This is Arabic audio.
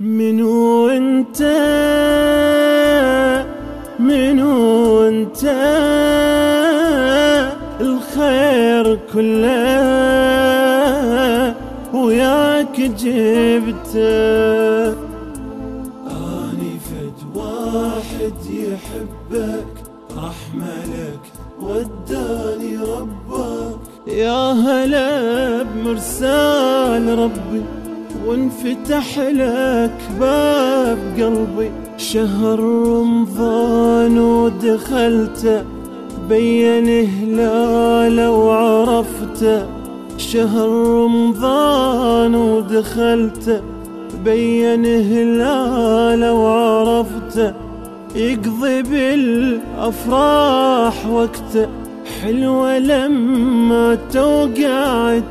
منو انت؟ منو انت؟ الخير كله وياك جبته آني فد واحد يحبك رحملك وداني ربك. يا هلا بمرسال ربي. وانفتح لك باب قلبي. شهر رمضان ودخلته بين هلاله وعرفته شهر رمضان ودخلته بين هلاله وعرفته يقضي بالأفراح وقته حلوة لما توقعته